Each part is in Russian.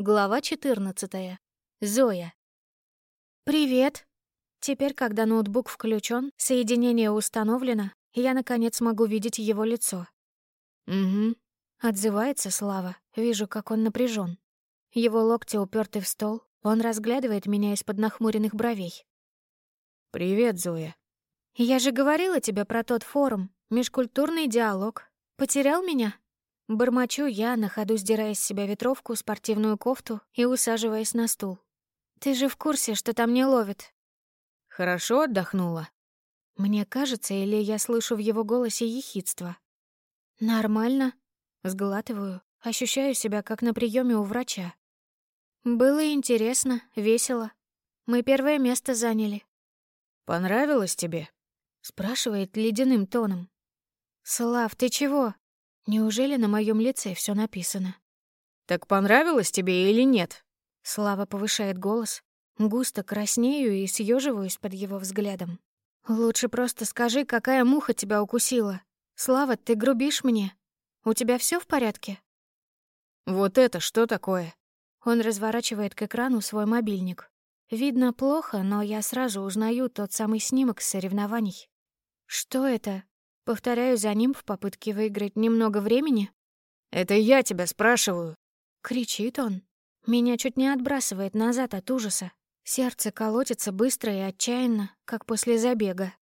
Глава 14. Зоя. «Привет!» Теперь, когда ноутбук включен, соединение установлено, я, наконец, могу видеть его лицо. «Угу», — отзывается Слава. Вижу, как он напряжен. Его локти уперты в стол, он разглядывает меня из-под нахмуренных бровей. «Привет, Зоя». «Я же говорила тебе про тот форум, межкультурный диалог. Потерял меня?» Бормочу я, на ходу сдирая с себя ветровку, спортивную кофту и усаживаясь на стул. «Ты же в курсе, что там не ловит?» «Хорошо отдохнула?» Мне кажется, или я слышу в его голосе ехидство. «Нормально?» Сглатываю, ощущаю себя как на приеме у врача. «Было интересно, весело. Мы первое место заняли». «Понравилось тебе?» Спрашивает ледяным тоном. «Слав, ты чего?» Неужели на моем лице все написано? «Так понравилось тебе или нет?» Слава повышает голос. Густо краснею и съеживаюсь под его взглядом. «Лучше просто скажи, какая муха тебя укусила. Слава, ты грубишь мне. У тебя все в порядке?» «Вот это что такое?» Он разворачивает к экрану свой мобильник. Видно плохо, но я сразу узнаю тот самый снимок с соревнований. «Что это?» Повторяю за ним в попытке выиграть немного времени. «Это я тебя спрашиваю!» Кричит он. Меня чуть не отбрасывает назад от ужаса. Сердце колотится быстро и отчаянно, как после забега.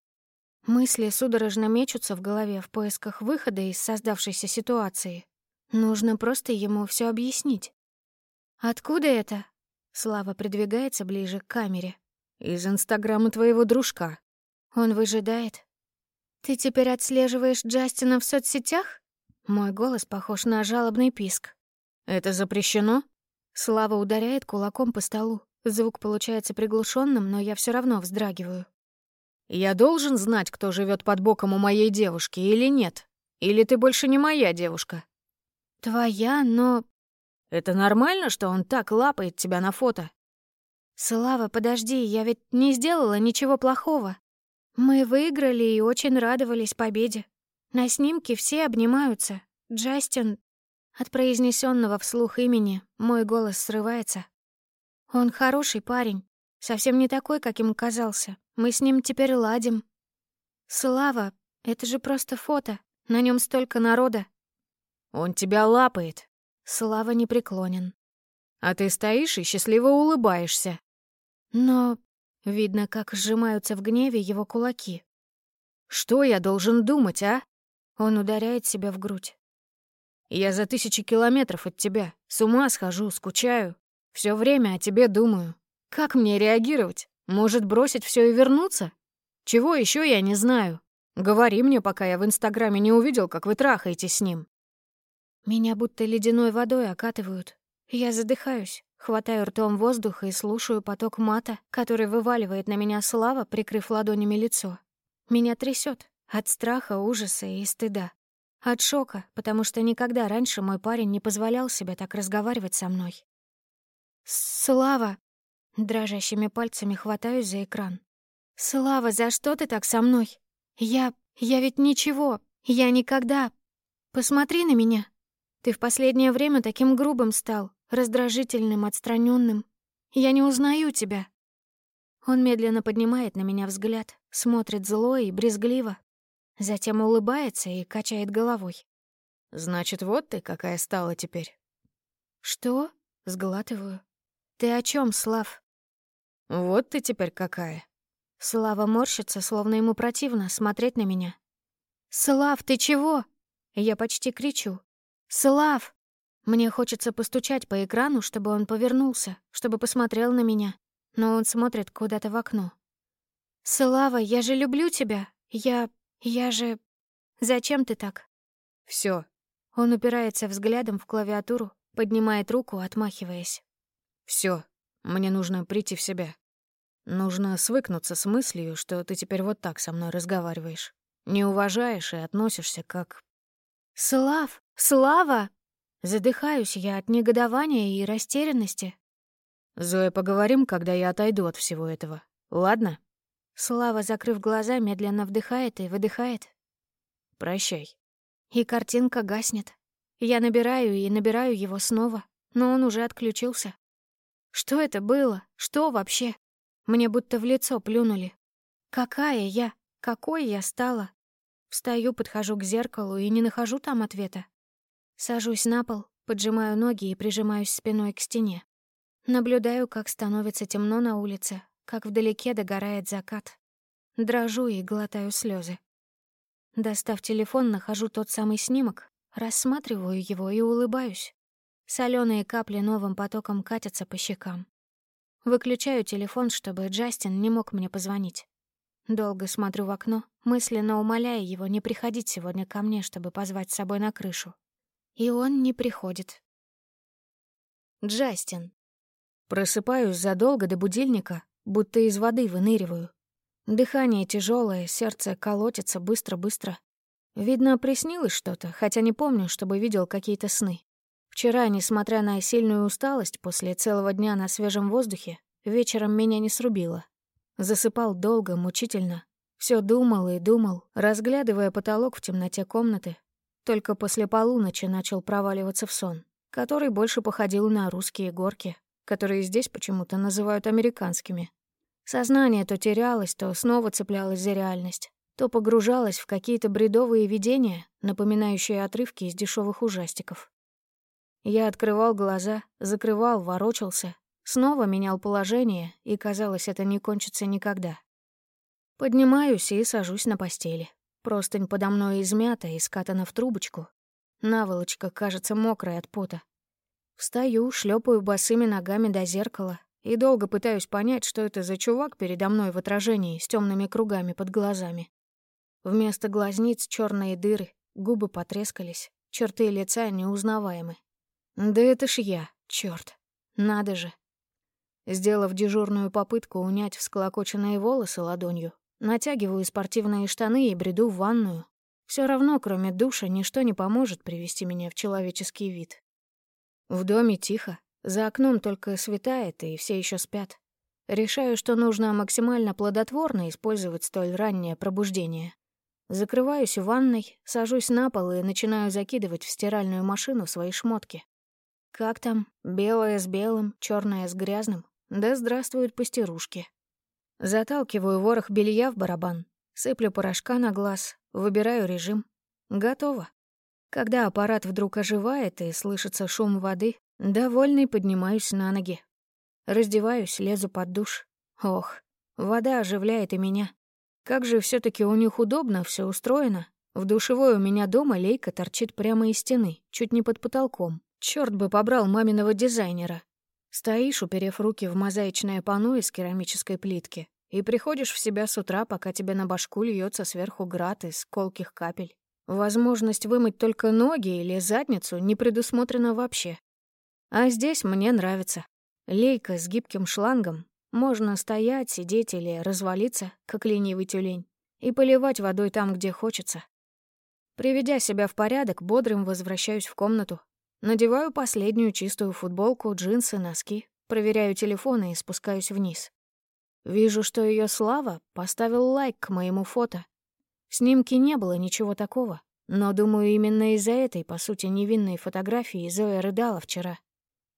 Мысли судорожно мечутся в голове в поисках выхода из создавшейся ситуации. Нужно просто ему все объяснить. «Откуда это?» Слава придвигается ближе к камере. «Из инстаграма твоего дружка». Он выжидает, «Ты теперь отслеживаешь Джастина в соцсетях?» Мой голос похож на жалобный писк. «Это запрещено?» Слава ударяет кулаком по столу. Звук получается приглушенным, но я все равно вздрагиваю. «Я должен знать, кто живет под боком у моей девушки или нет? Или ты больше не моя девушка?» «Твоя, но...» «Это нормально, что он так лапает тебя на фото?» «Слава, подожди, я ведь не сделала ничего плохого. Мы выиграли и очень радовались победе. На снимке все обнимаются. Джастин... От произнесенного вслух имени мой голос срывается. Он хороший парень, совсем не такой, каким казался. Мы с ним теперь ладим. Слава, это же просто фото. На нем столько народа. Он тебя лапает. Слава не преклонен. А ты стоишь и счастливо улыбаешься. Но Видно, как сжимаются в гневе его кулаки. «Что я должен думать, а?» Он ударяет себя в грудь. «Я за тысячи километров от тебя. С ума схожу, скучаю. Все время о тебе думаю. Как мне реагировать? Может, бросить все и вернуться? Чего еще я не знаю? Говори мне, пока я в Инстаграме не увидел, как вы трахаетесь с ним». Меня будто ледяной водой окатывают. Я задыхаюсь. Хватаю ртом воздух и слушаю поток мата, который вываливает на меня Слава, прикрыв ладонями лицо. Меня трясет от страха, ужаса и стыда. От шока, потому что никогда раньше мой парень не позволял себе так разговаривать со мной. «Слава!» Дрожащими пальцами хватаюсь за экран. «Слава, за что ты так со мной? Я... я ведь ничего. Я никогда... Посмотри на меня. Ты в последнее время таким грубым стал раздражительным, отстраненным. Я не узнаю тебя. Он медленно поднимает на меня взгляд, смотрит зло и брезгливо, затем улыбается и качает головой. «Значит, вот ты какая стала теперь». «Что?» — сглатываю. «Ты о чем, Слав?» «Вот ты теперь какая». Слава морщится, словно ему противно смотреть на меня. «Слав, ты чего?» Я почти кричу. «Слав!» Мне хочется постучать по экрану, чтобы он повернулся, чтобы посмотрел на меня, но он смотрит куда-то в окно. «Слава, я же люблю тебя! Я... я же... Зачем ты так?» Все. Он упирается взглядом в клавиатуру, поднимает руку, отмахиваясь. Все. Мне нужно прийти в себя. Нужно свыкнуться с мыслью, что ты теперь вот так со мной разговариваешь. Не уважаешь и относишься как... «Слав! Слава!» Задыхаюсь я от негодования и растерянности. «Зоя, поговорим, когда я отойду от всего этого. Ладно?» Слава, закрыв глаза, медленно вдыхает и выдыхает. «Прощай». И картинка гаснет. Я набираю и набираю его снова, но он уже отключился. Что это было? Что вообще? Мне будто в лицо плюнули. Какая я? Какой я стала? Встаю, подхожу к зеркалу и не нахожу там ответа. Сажусь на пол, поджимаю ноги и прижимаюсь спиной к стене. Наблюдаю, как становится темно на улице, как вдалеке догорает закат. Дрожу и глотаю слезы. Достав телефон, нахожу тот самый снимок, рассматриваю его и улыбаюсь. Соленые капли новым потоком катятся по щекам. Выключаю телефон, чтобы Джастин не мог мне позвонить. Долго смотрю в окно, мысленно умоляя его не приходить сегодня ко мне, чтобы позвать с собой на крышу. И он не приходит. Джастин. Просыпаюсь задолго до будильника, будто из воды выныриваю. Дыхание тяжелое, сердце колотится быстро-быстро. Видно, приснилось что-то, хотя не помню, чтобы видел какие-то сны. Вчера, несмотря на сильную усталость после целого дня на свежем воздухе, вечером меня не срубило. Засыпал долго, мучительно. Все думал и думал, разглядывая потолок в темноте комнаты. Только после полуночи начал проваливаться в сон, который больше походил на русские горки, которые здесь почему-то называют американскими. Сознание то терялось, то снова цеплялось за реальность, то погружалось в какие-то бредовые видения, напоминающие отрывки из дешевых ужастиков. Я открывал глаза, закрывал, ворочался, снова менял положение, и, казалось, это не кончится никогда. Поднимаюсь и сажусь на постели. Простынь подо мной измята и скатана в трубочку. Наволочка кажется мокрой от пота. Встаю, шлепаю босыми ногами до зеркала и долго пытаюсь понять, что это за чувак передо мной в отражении с темными кругами под глазами. Вместо глазниц черные дыры, губы потрескались, черты лица неузнаваемы. Да это ж я, черт, Надо же. Сделав дежурную попытку унять всклокоченные волосы ладонью, натягиваю спортивные штаны и бреду в ванную. Все равно, кроме душа, ничто не поможет привести меня в человеческий вид. В доме тихо, за окном только светает, и все еще спят. Решаю, что нужно максимально плодотворно использовать столь раннее пробуждение. Закрываюсь в ванной, сажусь на пол и начинаю закидывать в стиральную машину свои шмотки. Как там? Белое с белым, черное с грязным. Да здравствуют постирушки. Заталкиваю ворох белья в барабан, сыплю порошка на глаз, выбираю режим. Готово. Когда аппарат вдруг оживает и слышится шум воды, довольный поднимаюсь на ноги. Раздеваюсь, лезу под душ. Ох, вода оживляет и меня. Как же все таки у них удобно все устроено. В душевой у меня дома лейка торчит прямо из стены, чуть не под потолком. Черт бы побрал маминого дизайнера. Стоишь, уперев руки в мозаичное панно из керамической плитки, и приходишь в себя с утра, пока тебе на башку льется сверху град из колких капель. Возможность вымыть только ноги или задницу не предусмотрена вообще. А здесь мне нравится. Лейка с гибким шлангом. Можно стоять, сидеть или развалиться, как ленивый тюлень, и поливать водой там, где хочется. Приведя себя в порядок, бодрым возвращаюсь в комнату, Надеваю последнюю чистую футболку, джинсы, носки, проверяю телефон и спускаюсь вниз. Вижу, что ее Слава поставил лайк к моему фото. В снимке не было ничего такого, но, думаю, именно из-за этой, по сути, невинной фотографии Зоя рыдала вчера.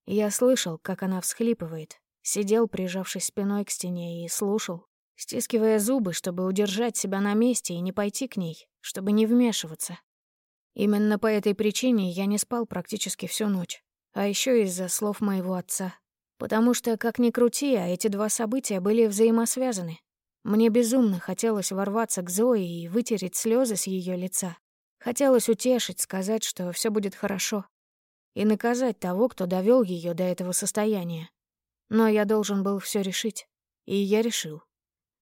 Я слышал, как она всхлипывает, сидел, прижавшись спиной к стене, и слушал, стискивая зубы, чтобы удержать себя на месте и не пойти к ней, чтобы не вмешиваться. Именно по этой причине я не спал практически всю ночь. А еще из-за слов моего отца. Потому что, как ни крути, а эти два события были взаимосвязаны. Мне безумно хотелось ворваться к Зое и вытереть слезы с ее лица. Хотелось утешить, сказать, что все будет хорошо. И наказать того, кто довел ее до этого состояния. Но я должен был все решить. И я решил.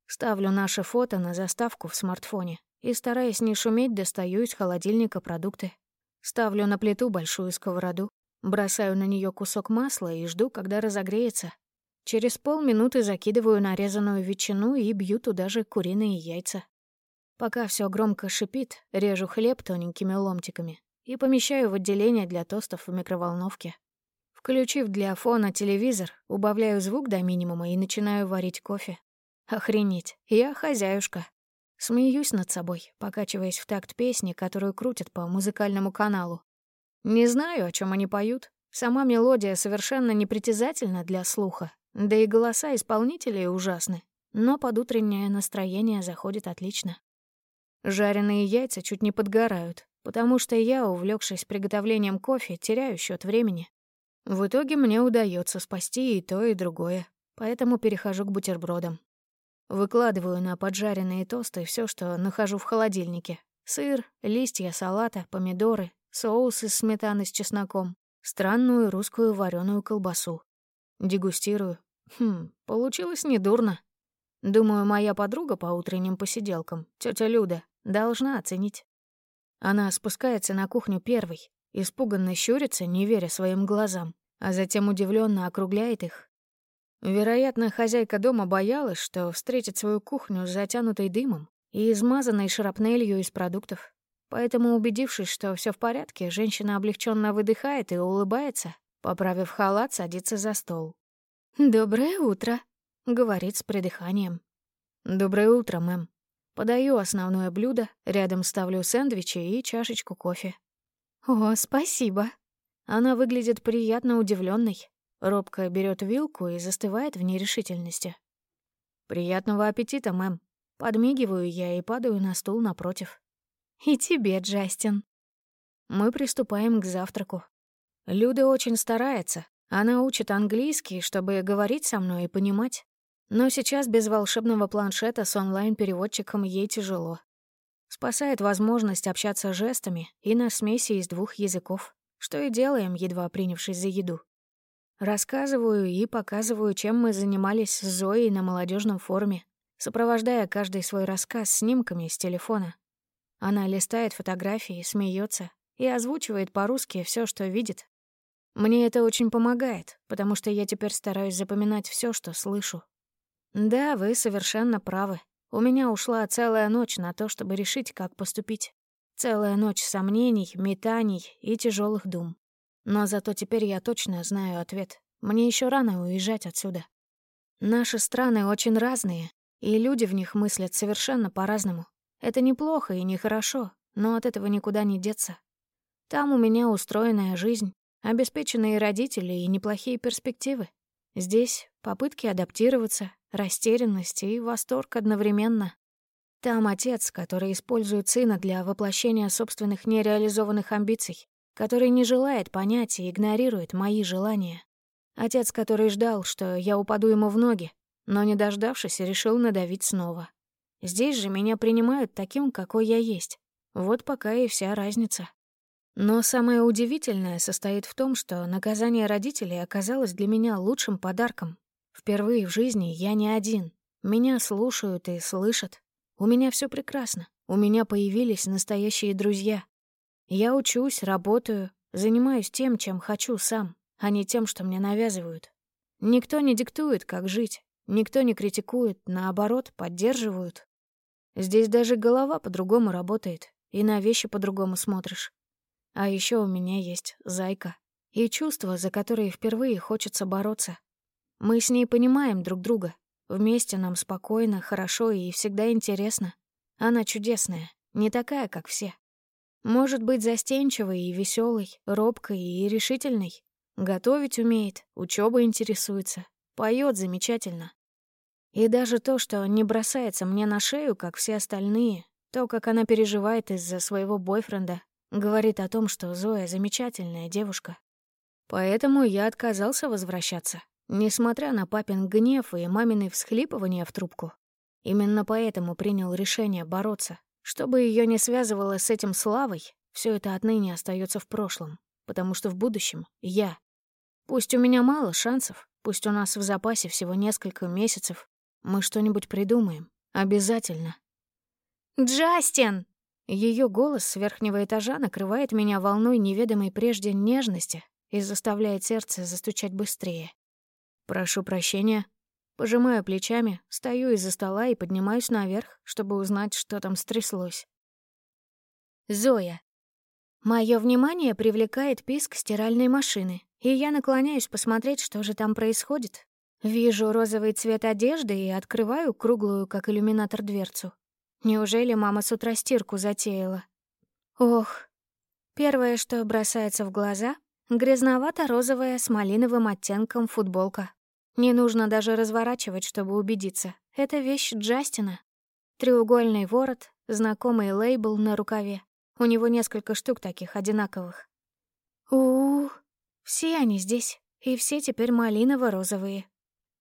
Ставлю наше фото на заставку в смартфоне и, стараясь не шуметь, достаю из холодильника продукты. Ставлю на плиту большую сковороду, бросаю на нее кусок масла и жду, когда разогреется. Через полминуты закидываю нарезанную ветчину и бью туда же куриные яйца. Пока все громко шипит, режу хлеб тоненькими ломтиками и помещаю в отделение для тостов в микроволновке. Включив для фона телевизор, убавляю звук до минимума и начинаю варить кофе. Охренеть, я хозяюшка. Смеюсь над собой, покачиваясь в такт песни, которую крутят по музыкальному каналу. Не знаю, о чем они поют. Сама мелодия совершенно непритязательна для слуха, да и голоса исполнителей ужасны, но под утреннее настроение заходит отлично. Жареные яйца чуть не подгорают, потому что я, увлекшись приготовлением кофе, теряю счет времени. В итоге мне удается спасти и то, и другое, поэтому перехожу к бутербродам. Выкладываю на поджаренные тосты все, что нахожу в холодильнике. Сыр, листья салата, помидоры, соус из сметаны с чесноком, странную русскую вареную колбасу. Дегустирую. Хм, получилось недурно. Думаю, моя подруга по утренним посиделкам, тетя Люда, должна оценить. Она спускается на кухню первой, испуганно щурится, не веря своим глазам, а затем удивленно округляет их Вероятно, хозяйка дома боялась, что встретит свою кухню затянутой дымом и измазанной шрапнелью из продуктов. Поэтому, убедившись, что все в порядке, женщина облегченно выдыхает и улыбается, поправив халат, садится за стол. «Доброе утро», — говорит с придыханием. «Доброе утро, мэм». Подаю основное блюдо, рядом ставлю сэндвичи и чашечку кофе. «О, спасибо». Она выглядит приятно удивленной, Робко берет вилку и застывает в нерешительности. «Приятного аппетита, мэм». Подмигиваю я и падаю на стул напротив. «И тебе, Джастин». Мы приступаем к завтраку. Люда очень старается. Она учит английский, чтобы говорить со мной и понимать. Но сейчас без волшебного планшета с онлайн-переводчиком ей тяжело. Спасает возможность общаться жестами и на смеси из двух языков, что и делаем, едва принявшись за еду. Рассказываю и показываю, чем мы занимались с Зоей на молодежном форуме, сопровождая каждый свой рассказ снимками с телефона. Она листает фотографии, смеется и озвучивает по-русски все, что видит. Мне это очень помогает, потому что я теперь стараюсь запоминать все, что слышу. Да, вы совершенно правы. У меня ушла целая ночь на то, чтобы решить, как поступить. Целая ночь сомнений, метаний и тяжелых дум. Но зато теперь я точно знаю ответ. Мне еще рано уезжать отсюда. Наши страны очень разные, и люди в них мыслят совершенно по-разному. Это неплохо и нехорошо, но от этого никуда не деться. Там у меня устроенная жизнь, обеспеченные родители и неплохие перспективы. Здесь попытки адаптироваться, растерянность и восторг одновременно. Там отец, который использует сына для воплощения собственных нереализованных амбиций который не желает понять и игнорирует мои желания. Отец, который ждал, что я упаду ему в ноги, но, не дождавшись, решил надавить снова. Здесь же меня принимают таким, какой я есть. Вот пока и вся разница. Но самое удивительное состоит в том, что наказание родителей оказалось для меня лучшим подарком. Впервые в жизни я не один. Меня слушают и слышат. У меня все прекрасно. У меня появились настоящие друзья. Я учусь, работаю, занимаюсь тем, чем хочу сам, а не тем, что мне навязывают. Никто не диктует, как жить, никто не критикует, наоборот, поддерживают. Здесь даже голова по-другому работает, и на вещи по-другому смотришь. А еще у меня есть зайка и чувства, за которые впервые хочется бороться. Мы с ней понимаем друг друга. Вместе нам спокойно, хорошо и всегда интересно. Она чудесная, не такая, как все. Может быть застенчивой и веселой, робкой и решительной. Готовить умеет, учебой интересуется, поет замечательно. И даже то, что не бросается мне на шею, как все остальные, то, как она переживает из-за своего бойфренда, говорит о том, что Зоя замечательная девушка. Поэтому я отказался возвращаться, несмотря на папин гнев и мамины всхлипывания в трубку. Именно поэтому принял решение бороться, чтобы ее не связывало с этим славой, все это отныне остается в прошлом, потому что в будущем я. Пусть у меня мало шансов, пусть у нас в запасе всего несколько месяцев, мы что-нибудь придумаем. Обязательно. «Джастин!» Ее голос с верхнего этажа накрывает меня волной неведомой прежде нежности и заставляет сердце застучать быстрее. «Прошу прощения», Пожимаю плечами, стою из-за стола и поднимаюсь наверх, чтобы узнать, что там стряслось. Зоя. Моё внимание привлекает писк стиральной машины, и я наклоняюсь посмотреть, что же там происходит. Вижу розовый цвет одежды и открываю круглую, как иллюминатор, дверцу. Неужели мама с утра стирку затеяла? Ох. Первое, что бросается в глаза Грязновато-розовая с малиновым оттенком футболка. Не нужно даже разворачивать, чтобы убедиться. Это вещь Джастина. Треугольный ворот, знакомый лейбл на рукаве. У него несколько штук таких одинаковых. у у, -у. Все они здесь, и все теперь малиново-розовые.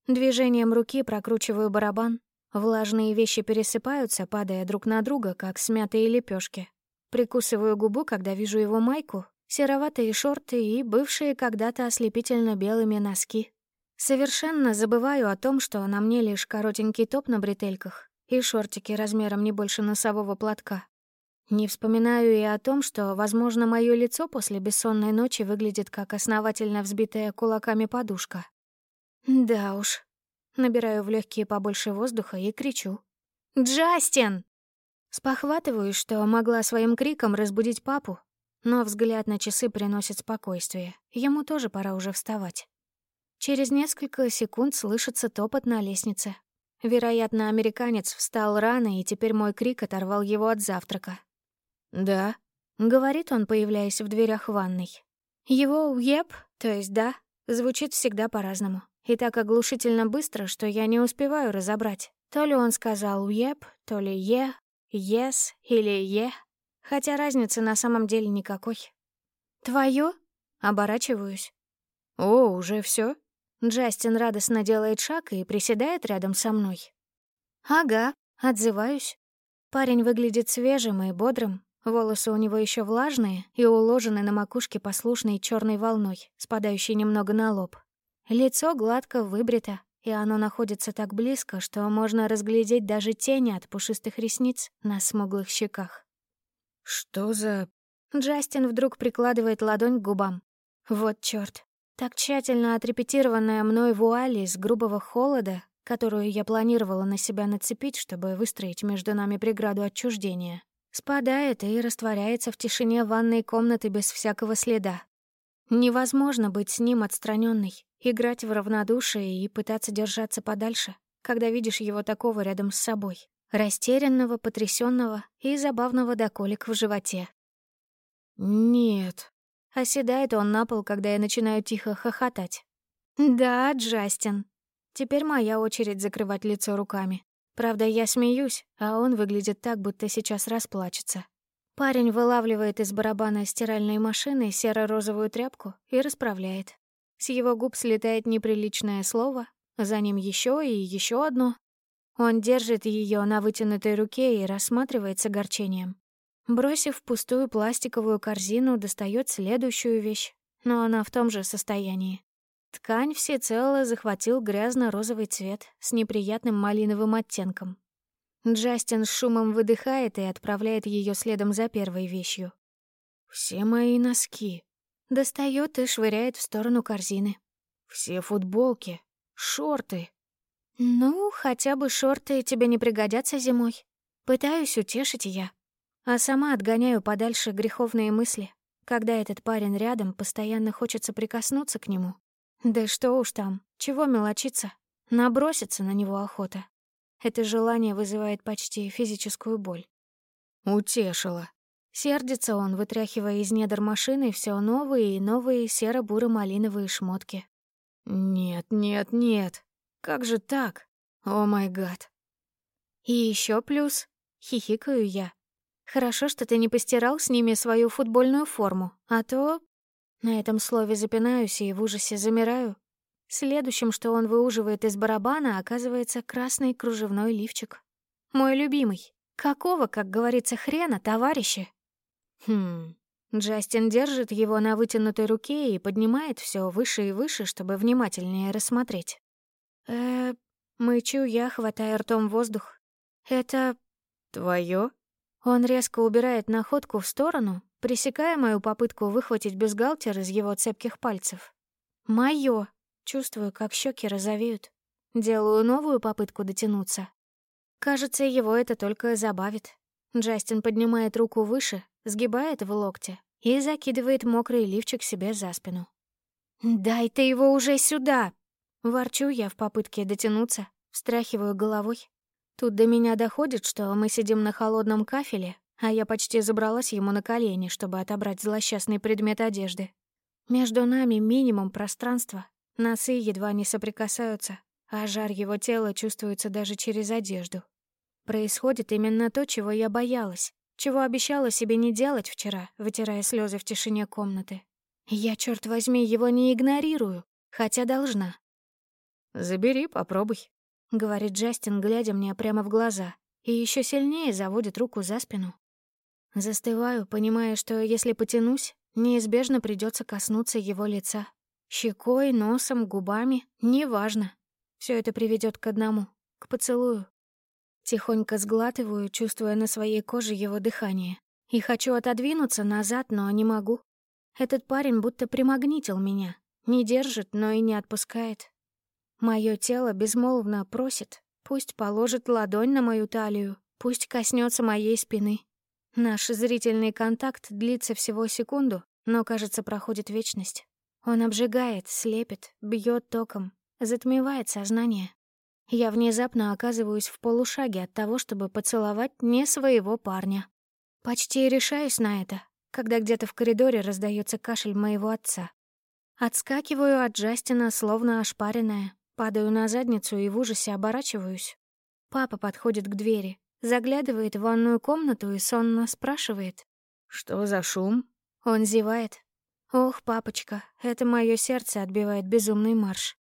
Движением руки прокручиваю барабан. Влажные вещи пересыпаются, падая друг на друга, как смятые лепешки. Прикусываю губу, когда вижу его майку, сероватые шорты и бывшие когда-то ослепительно белыми носки. Совершенно забываю о том, что на мне лишь коротенький топ на бретельках и шортики размером не больше носового платка. Не вспоминаю и о том, что, возможно, мое лицо после бессонной ночи выглядит как основательно взбитая кулаками подушка. Да уж. Набираю в легкие побольше воздуха и кричу. «Джастин!» Спохватываюсь, что могла своим криком разбудить папу, но взгляд на часы приносит спокойствие. Ему тоже пора уже вставать. Через несколько секунд слышится топот на лестнице. Вероятно, американец встал рано, и теперь мой крик оторвал его от завтрака. «Да», — говорит он, появляясь в дверях ванной. Его «уеп», то есть «да», звучит всегда по-разному. И так оглушительно быстро, что я не успеваю разобрать. То ли он сказал «уеп», то ли «е», «ес» или «е», хотя разницы на самом деле никакой. «Твоё?» — оборачиваюсь. «О, уже всё? Джастин радостно делает шаг и приседает рядом со мной. «Ага», — отзываюсь. Парень выглядит свежим и бодрым. Волосы у него еще влажные и уложены на макушке послушной черной волной, спадающей немного на лоб. Лицо гладко выбрито, и оно находится так близко, что можно разглядеть даже тени от пушистых ресниц на смуглых щеках. «Что за...» Джастин вдруг прикладывает ладонь к губам. Вот чёрт. Так тщательно отрепетированная мной вуаль из грубого холода, которую я планировала на себя нацепить, чтобы выстроить между нами преграду отчуждения, спадает и растворяется в тишине ванной комнаты без всякого следа. Невозможно быть с ним отстраненной, играть в равнодушие и пытаться держаться подальше, когда видишь его такого рядом с собой, растерянного, потрясенного и забавного до колик в животе. «Нет», Оседает он на пол, когда я начинаю тихо хохотать. «Да, Джастин. Теперь моя очередь закрывать лицо руками. Правда, я смеюсь, а он выглядит так, будто сейчас расплачется. Парень вылавливает из барабана стиральной машины серо-розовую тряпку и расправляет. С его губ слетает неприличное слово, за ним еще и еще одно. Он держит ее на вытянутой руке и рассматривает с огорчением. Бросив пустую пластиковую корзину, достает следующую вещь, но она в том же состоянии. Ткань всецело захватил грязно-розовый цвет с неприятным малиновым оттенком. Джастин с шумом выдыхает и отправляет ее следом за первой вещью. «Все мои носки». Достает и швыряет в сторону корзины. «Все футболки, шорты». «Ну, хотя бы шорты тебе не пригодятся зимой. Пытаюсь утешить я, а сама отгоняю подальше греховные мысли. Когда этот парень рядом, постоянно хочется прикоснуться к нему. Да что уж там, чего мелочиться? Наброситься на него охота. Это желание вызывает почти физическую боль. Утешила. Сердится он, вытряхивая из недр машины все новые и новые серо-буро-малиновые шмотки. «Нет, нет, нет. Как же так? О май гад». И еще плюс. Хихикаю я, Хорошо, что ты не постирал с ними свою футбольную форму, а то... На этом слове запинаюсь и в ужасе замираю. Следующим, что он выуживает из барабана, оказывается красный кружевной лифчик. Мой любимый. Какого, как говорится, хрена, товарищи? Хм... Джастин держит его на вытянутой руке и поднимает все выше и выше, чтобы внимательнее рассмотреть. э Мычу я, хватая ртом воздух. «Это... твое? Он резко убирает находку в сторону, пресекая мою попытку выхватить бюстгальтер из его цепких пальцев. Моё. Чувствую, как щеки розовеют. Делаю новую попытку дотянуться. Кажется, его это только забавит. Джастин поднимает руку выше, сгибает в локте и закидывает мокрый лифчик себе за спину. «Дай ты его уже сюда!» Ворчу я в попытке дотянуться, встряхиваю головой. Тут до меня доходит, что мы сидим на холодном кафеле, а я почти забралась ему на колени, чтобы отобрать злосчастный предмет одежды. Между нами минимум пространства, носы едва не соприкасаются, а жар его тела чувствуется даже через одежду. Происходит именно то, чего я боялась, чего обещала себе не делать вчера, вытирая слезы в тишине комнаты. Я, черт возьми, его не игнорирую, хотя должна. «Забери, попробуй», — говорит Джастин, глядя мне прямо в глаза, и еще сильнее заводит руку за спину. Застываю, понимая, что если потянусь, неизбежно придется коснуться его лица. Щекой, носом, губами — неважно. Все это приведет к одному — к поцелую. Тихонько сглатываю, чувствуя на своей коже его дыхание. И хочу отодвинуться назад, но не могу. Этот парень будто примагнитил меня. Не держит, но и не отпускает. Мое тело безмолвно просит, пусть положит ладонь на мою талию, пусть коснется моей спины. Наш зрительный контакт длится всего секунду, но, кажется, проходит вечность. Он обжигает, слепит, бьет током, затмевает сознание. Я внезапно оказываюсь в полушаге от того, чтобы поцеловать не своего парня. Почти решаюсь на это, когда где-то в коридоре раздается кашель моего отца. Отскакиваю от Джастина, словно ошпаренная, падаю на задницу и в ужасе оборачиваюсь. Папа подходит к двери, заглядывает в ванную комнату и сонно спрашивает. «Что за шум?» Он зевает. «Ох, папочка, это мое сердце отбивает безумный марш».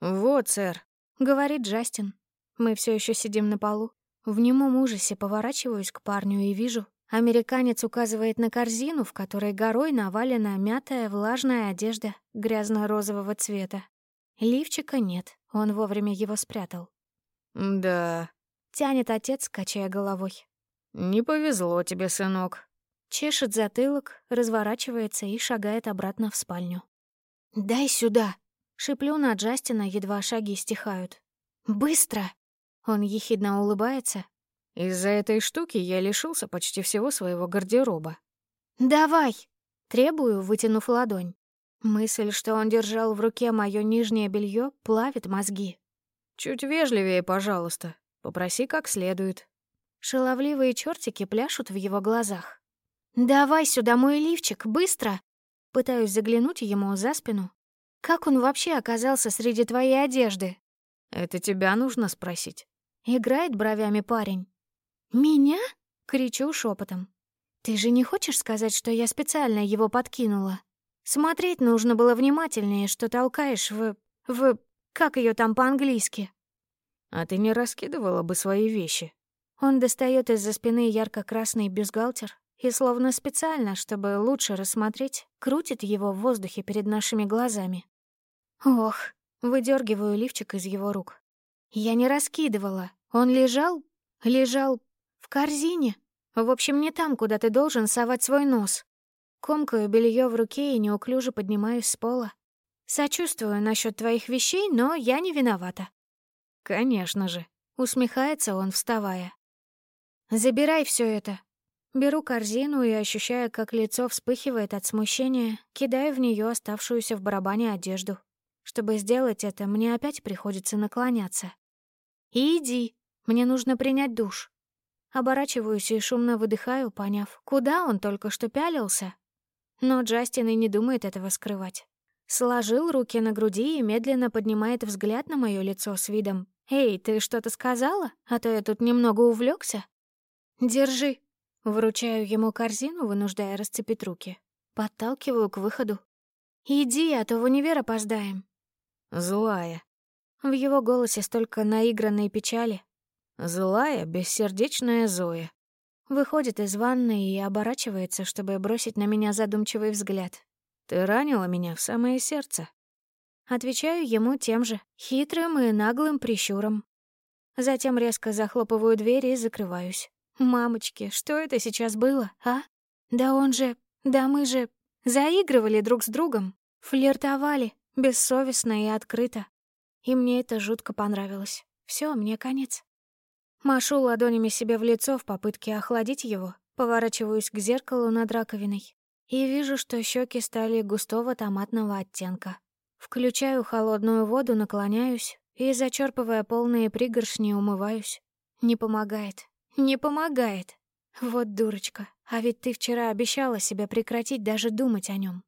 «Вот, сэр», — говорит Джастин. Мы все еще сидим на полу. В немом ужасе поворачиваюсь к парню и вижу, Американец указывает на корзину, в которой горой навалена мятая влажная одежда грязно-розового цвета. Лифчика нет, он вовремя его спрятал. «Да», — тянет отец, качая головой. «Не повезло тебе, сынок». Чешет затылок, разворачивается и шагает обратно в спальню. «Дай сюда!» — шиплю на Джастина, едва шаги стихают. «Быстро!» Он ехидно улыбается, из-за этой штуки я лишился почти всего своего гардероба. «Давай!» — требую, вытянув ладонь. Мысль, что он держал в руке мое нижнее белье, плавит мозги. «Чуть вежливее, пожалуйста. Попроси как следует». Шаловливые чертики пляшут в его глазах. «Давай сюда мой лифчик, быстро!» Пытаюсь заглянуть ему за спину. «Как он вообще оказался среди твоей одежды?» «Это тебя нужно спросить». Играет бровями парень. «Меня?» — кричу шепотом. «Ты же не хочешь сказать, что я специально его подкинула? Смотреть нужно было внимательнее, что толкаешь в... в... как ее там по-английски?» «А ты не раскидывала бы свои вещи?» Он достает из-за спины ярко-красный бюстгальтер и, словно специально, чтобы лучше рассмотреть, крутит его в воздухе перед нашими глазами. Ох, выдергиваю лифчик из его рук. Я не раскидывала. Он лежал, лежал в корзине. В общем, не там, куда ты должен совать свой нос. Комкаю белье в руке и неуклюже поднимаюсь с пола. Сочувствую насчет твоих вещей, но я не виновата. Конечно же. Усмехается он, вставая. Забирай все это. Беру корзину и, ощущая, как лицо вспыхивает от смущения, кидаю в нее оставшуюся в барабане одежду. Чтобы сделать это, мне опять приходится наклоняться. иди, мне нужно принять душ. Оборачиваюсь и шумно выдыхаю, поняв, куда он только что пялился. Но Джастин и не думает этого скрывать. Сложил руки на груди и медленно поднимает взгляд на мое лицо с видом «Эй, ты что-то сказала? А то я тут немного увлекся. «Держи». Вручаю ему корзину, вынуждая расцепить руки. Подталкиваю к выходу. «Иди, а то в универ опоздаем». «Злая». В его голосе столько наигранной печали, Злая, бессердечная Зоя. Выходит из ванной и оборачивается, чтобы бросить на меня задумчивый взгляд. «Ты ранила меня в самое сердце». Отвечаю ему тем же, хитрым и наглым прищуром. Затем резко захлопываю дверь и закрываюсь. «Мамочки, что это сейчас было, а? Да он же... Да мы же... Заигрывали друг с другом, флиртовали, бессовестно и открыто. И мне это жутко понравилось. Все, мне конец. Машу ладонями себе в лицо в попытке охладить его, поворачиваюсь к зеркалу над раковиной и вижу, что щеки стали густого томатного оттенка. Включаю холодную воду, наклоняюсь и, зачерпывая полные пригоршни, умываюсь. Не помогает. Не помогает. Вот дурочка. А ведь ты вчера обещала себе прекратить даже думать о нем.